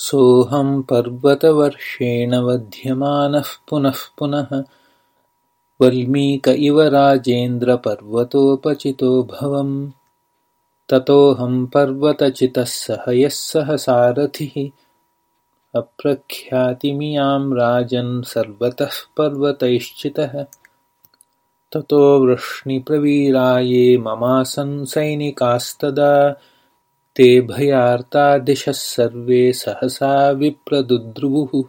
सोऽहं पर्वतवर्षेण वध्यमानः पुनः पुनः। वल्मीक इव राजेन्द्रपर्वतोपचितो भवम्। ततोऽहं पर्वतचितः सह यः सह सारथिः। अप्रख्यातिमियां राजन् सर्वतः पर्वतैश्चितः। ततो वृष्णिप्रवीराये ममासन् सैनिकास्तदा ते भयार्ता दिशः सर्वे सहसा विप्रदुद्रुवुः।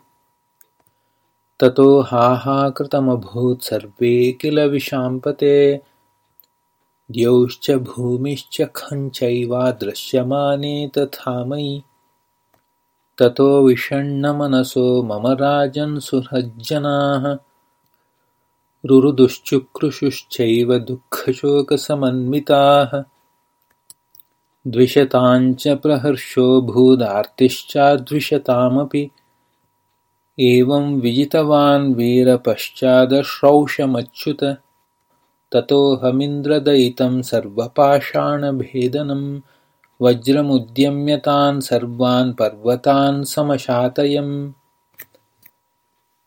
ततो हाहाकृतमभूत् सर्वे किल विशाम्पते। द्यौश्च भूमिश्च खञ्चैवादृश्यमाने तथा मयि। ततो विषण्णमनसो मम राजन्सुहृज्जनाः रुरुदुश्चुक्रुशुश्चैव दुःखशोकसमन्विताः द्विषताञ्च प्रहर्षोऽभूदार्तिश्चाद्विषतामपि एवं विजितवान् वीरपश्चादश्रौषमच्युत। ततोऽहमिन्द्रदयितं सर्वपाषाणभेदनं। वज्रमुद्यम्य तान् सर्वान् पर्वतान् समशातयम्।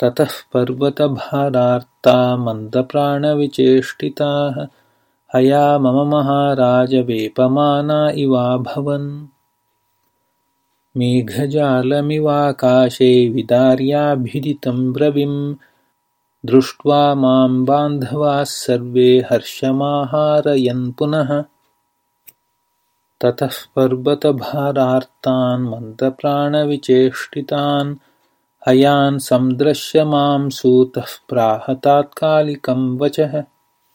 ततः पर्वतभारार्ता मन्दप्राणविचेष्टिताः हया मम महाराजवेपमाना इवाभवन् मेघजालमिवाकाशे विदार्याभिदितं रविं दृष्ट्वा मां बान्धवाः सर्वे हर्षमाहारयन् पुनः। ततः पर्वतभारार्तान् मन्दप्राणविचेष्टितान्। हयान् सन्दृश्य मां सूतः प्राह तात्कालिकं वचः